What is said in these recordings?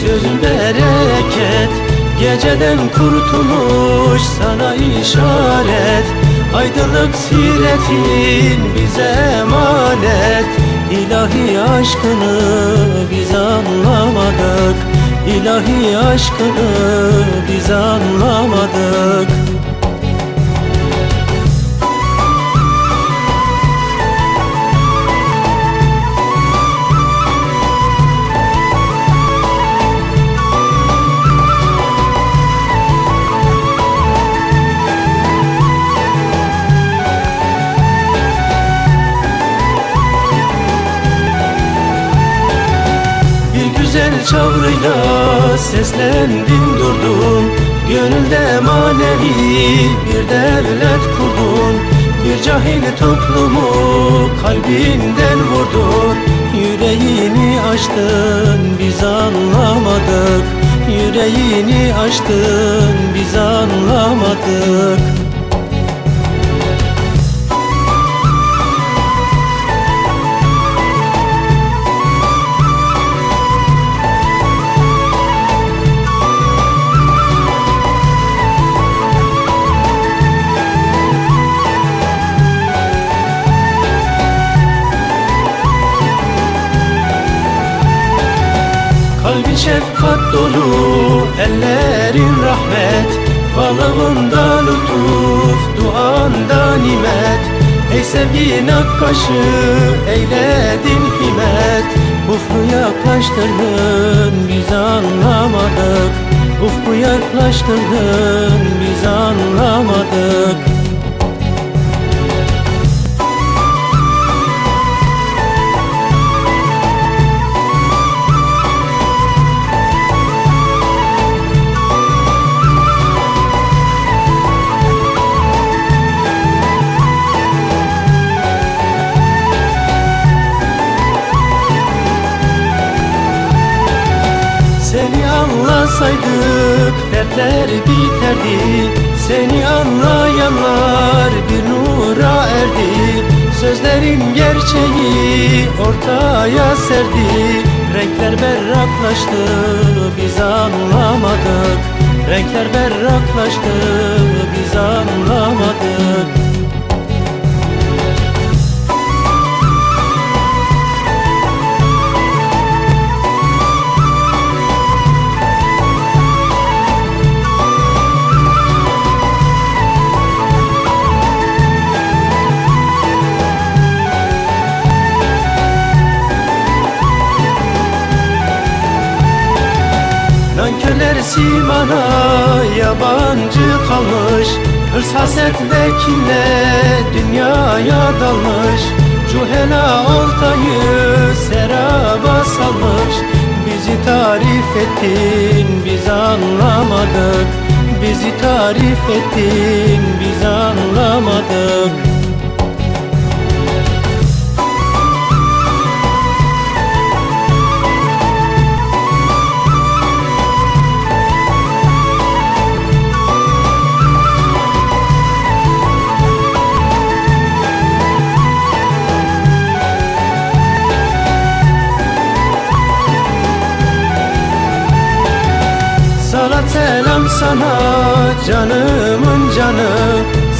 Sözün bereket Geceden kurtuluş sana işaret. Aydınlık siretin bize emanet. İlahi aşkını biz anlamadık. İlahi aşkını biz anlamadık güzel çavrıyla seslendin durdun. Gönülde manevi bir devlet kurdun. Bir cahil toplumu kalbinden vurdun. Yüreğini açtın biz anlamadık. Yüreğini açtın biz anlamadık şefkat dolu, ellerin rahmet Balığında lütuf, duanda nimet. Ey sevgi nakkaşı, eyledin himet Ufku yaklaştırdın, biz anlamadık. Ufku yaklaştırdın, biz anlamadık anlasaydık dertler biterdi. Seni anlayanlar bir nura erdi. Sözlerin gerçeği ortaya serdi. Renkler berraklaştı biz anlamadık. Renkler berraklaştı biz anlamadık Nankörler simana yabancı kalmış. Hırs haset ve kinle dünyaya dalmış. Cuhela oltayı seraba salmış. Bizi tarif ettin biz anlamadık. Bizi tarif ettin biz anlamadık selam sana canımın canı.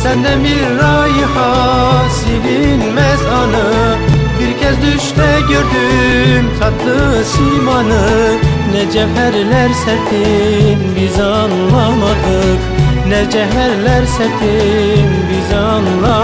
Senden bir raiha silinmez anı Bir kez düşte gördüm tatlı simanı. Ne cevherler sertin biz anlamadık. Ne cevherler sertin biz anlamadık